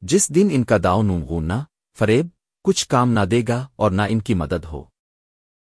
جس دن ان کا داؤ نوں گوننا فریب، کچھ کام نہ دے گا اور نہ ان کی مدد ہو۔